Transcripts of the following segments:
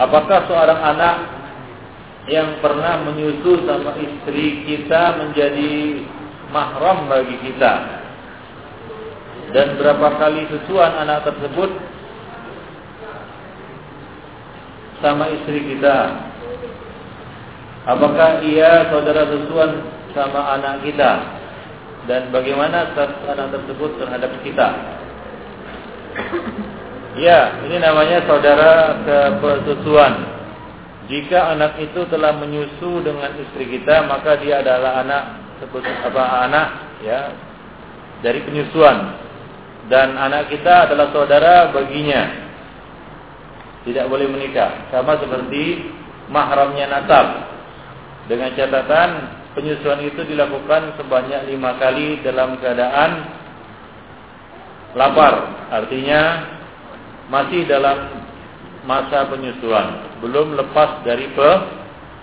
Apakah seorang anak yang pernah menyusu sama istri kita menjadi mahram bagi kita? Dan berapa kali susuan anak tersebut sama istri kita? Apakah ia saudara susuan sama anak kita? Dan bagaimana anak tersebut terhadap kita? Ya, ini namanya saudara kepersusuan. Jika anak itu telah menyusu dengan istri kita, maka dia adalah anak apa anak ya dari penyusuan. Dan anak kita adalah saudara baginya. Tidak boleh menikah, sama seperti mahramnya nasab. Dengan catatan penyusuan itu dilakukan sebanyak lima kali dalam keadaan lapar. Artinya masih dalam masa penyusuan, belum lepas dari pe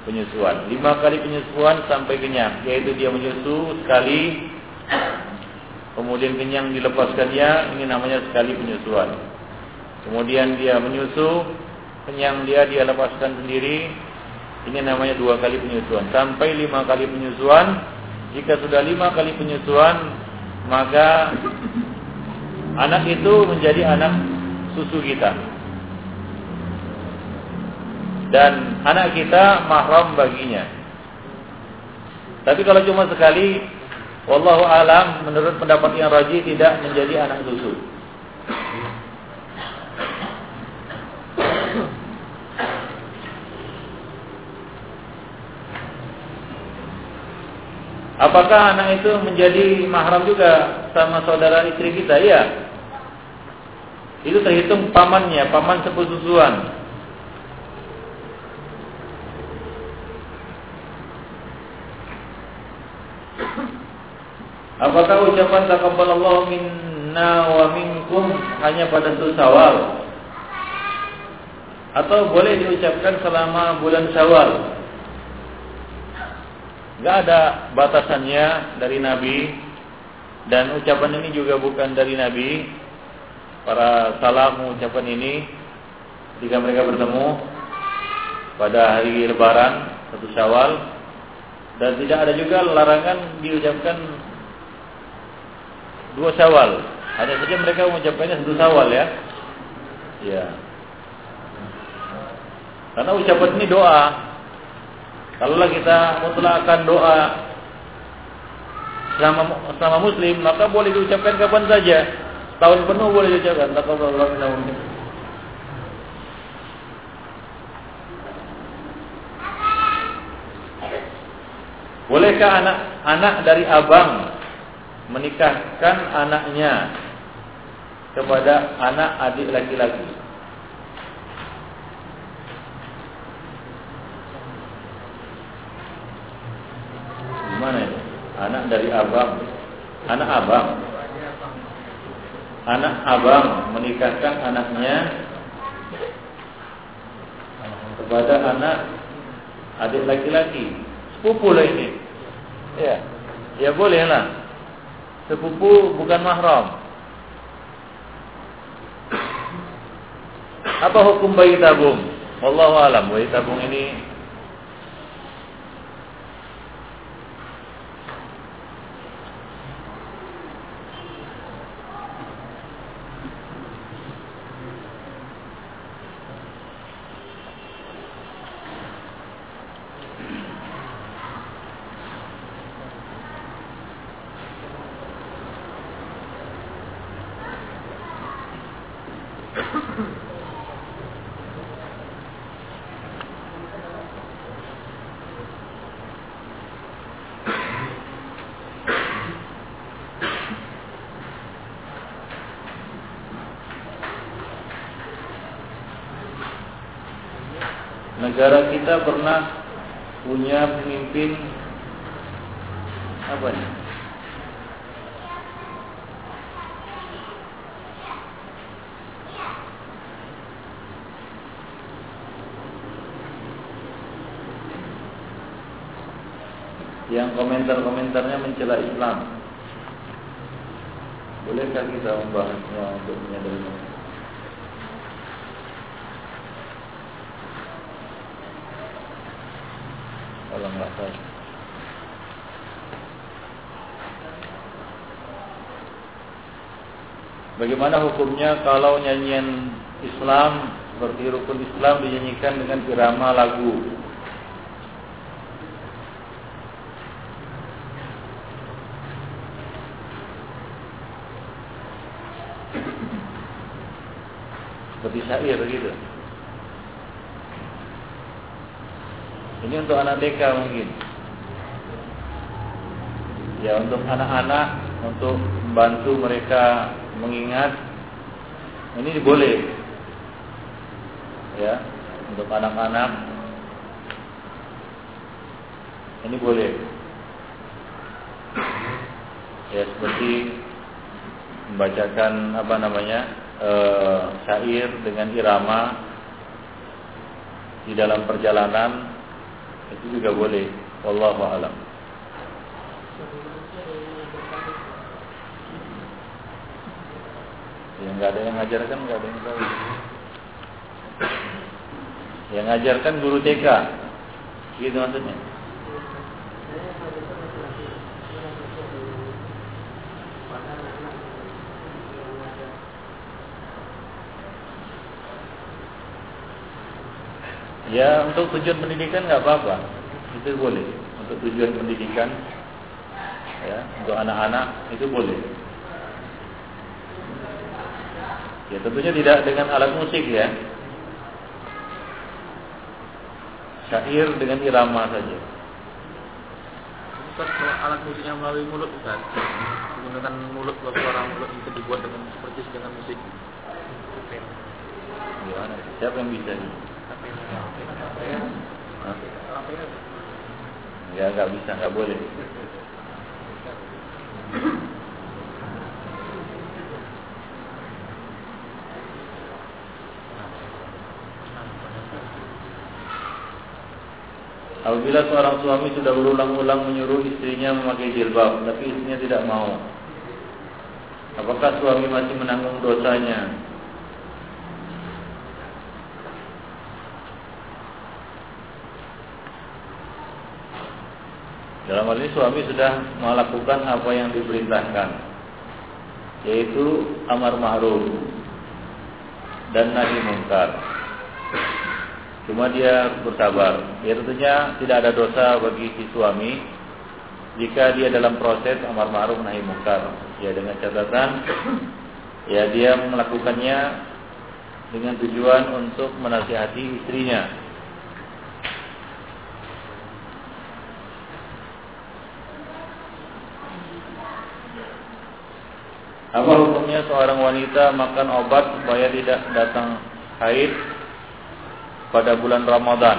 penyusuan. Lima kali penyusuan sampai kenyang, yaitu dia menyusu sekali, kemudian kenyang dilepaskannya, ini namanya sekali penyusuan. Kemudian dia menyusu, kenyang dia dia lepaskan sendiri, ini namanya dua kali penyusuan. Sampai lima kali penyusuan, jika sudah lima kali penyusuan, maka anak itu menjadi anak susu kita. Dan anak kita mahram baginya. Tapi kalau cuma sekali, wallahu alam menurut pendapat yang rajih tidak menjadi anak susu. Apakah anak itu menjadi mahram juga sama saudara istri kita? Iya itu terhitung pamannya, paman sepususuan. Apakah ucapan takabbalallahu minna wa minkum hanya pada satu Syawal? Atau boleh diucapkan selama bulan Syawal? Gak ada batasannya dari Nabi dan ucapan ini juga bukan dari Nabi para salam mengucapkan ini jika mereka bertemu pada hari lebaran satu syawal dan tidak ada juga larangan diucapkan dua syawal. Hanya saja mereka mengucapkannya satu syawal ya. Ya karena ucapan ini doa. Kalaulah kita mutlakkan doa selama selama muslim maka boleh diucapkan kapan saja Tahun penuh boleh diucapkan taqabbalallahu minna wa minkum. Bolehkah anak-anak dari abang menikahkan anaknya kepada anak adik laki-laki? Gimana itu? Anak dari abang, anak abang anak abang menikahkan anaknya kepada anak adik laki-laki. Sepupu lah ini. Ya ya boleh lah. Sepupu bukan mahram. Apa hukum bayi tabung? Wallahu alam bayi tabung ini negara kita pernah punya pemimpin apa ya? yang komentar-komentarnya mencela Islam. Bolehkah kita membahasnya untuk menyadari Kalau nggak tahu. Bagaimana hukumnya kalau nyanyian Islam seperti rukun Islam dinyanyikan dengan irama lagu syair gitu. Ini untuk anak TK mungkin. Ya untuk anak-anak untuk membantu mereka mengingat ini boleh ya untuk anak-anak ini boleh ya seperti membacakan apa namanya e, syair dengan irama di dalam perjalanan itu juga boleh. Wallahu alam. Yang nggak ada yang ngajarkan nggak ada yang tahu. Yang ngajarkan guru TK gitu maksudnya Ya untuk tujuan pendidikan nggak apa-apa, itu boleh. Untuk tujuan pendidikan, ya untuk anak-anak itu boleh. Ya tentunya tidak dengan alat musik ya. Syair dengan irama saja. Alat musiknya melalui mulut Ustaz, menggunakan mulut suara mulut itu dibuat dengan seperti dengan musik. Gimana? Siapa yang bisa ini? Ya nggak bisa, nggak boleh. Apabila seorang suami sudah berulang-ulang menyuruh istrinya memakai jilbab, tapi istrinya tidak mau, apakah suami masih menanggung dosanya? Dalam hal ini suami sudah melakukan apa yang diperintahkan, yaitu amar ma'ruf dan nahi mungkar. Cuma dia bersabar. Ya tentunya tidak ada dosa bagi si suami jika dia dalam proses amar ma'ruf nahi munkar. Ya dengan catatan ya dia melakukannya dengan tujuan untuk menasihati istrinya. Apa hukumnya seorang wanita makan obat supaya tidak datang haid pada bulan Ramadan.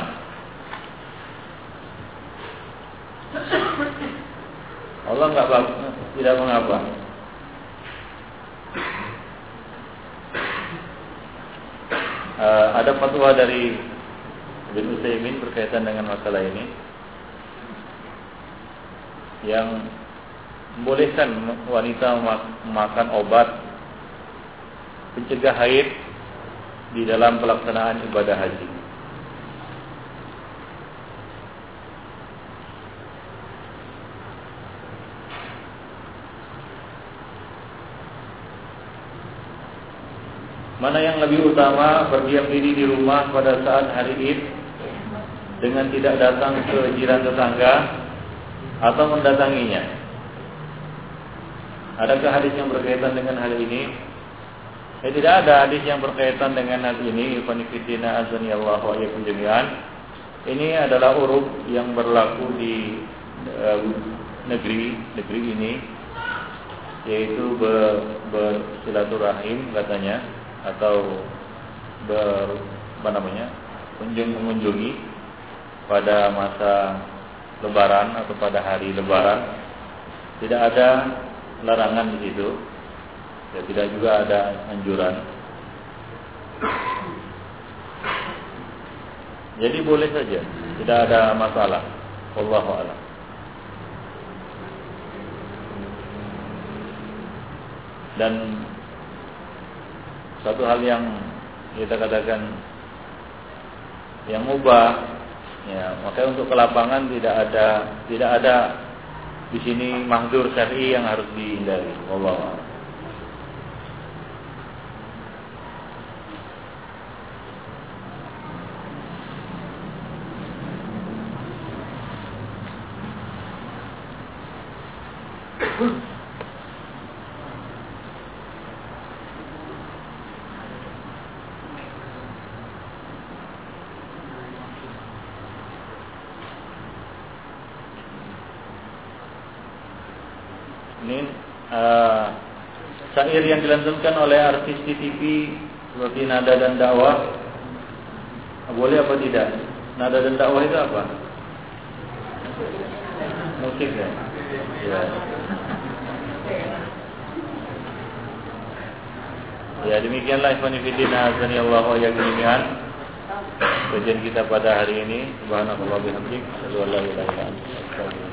Allah nggak tidak mengapa. Uh, ada fatwa dari Ibn Utsaimin berkaitan dengan masalah ini yang membolehkan wanita makan obat pencegah haid di dalam pelaksanaan ibadah haji. Mana yang lebih utama berdiam diri di rumah pada saat hari Id dengan tidak datang ke jiran tetangga atau mendatanginya? Adakah hadis yang berkaitan dengan hal ini? Eh, tidak ada hadis yang berkaitan dengan hal ini. Azani Allah wa jami'an. Ini adalah uruf yang berlaku di uh, negeri negeri ini yaitu bersilaturahim katanya atau ber, apa namanya kunjung mengunjungi pada masa Lebaran atau pada hari Lebaran tidak ada larangan di situ. Ya tidak juga ada anjuran. Jadi boleh saja tidak ada masalah. Allahu a'lam. Dan satu hal yang kita katakan yang mubah Ya, makanya untuk kelapangan tidak ada tidak ada di sini mahdur syar'i yang harus dihindari. A'lam. Ini uh, syair yang dilantunkan oleh artis di TV seperti nada dan dakwah boleh apa tidak? Nada dan dakwah itu apa? Musik ya. Ya. Ya demikianlah Ikhwan Fillah azani Allah wa jami'an. Kajian kita pada hari ini subhanallah bihamdik, asyhadu an la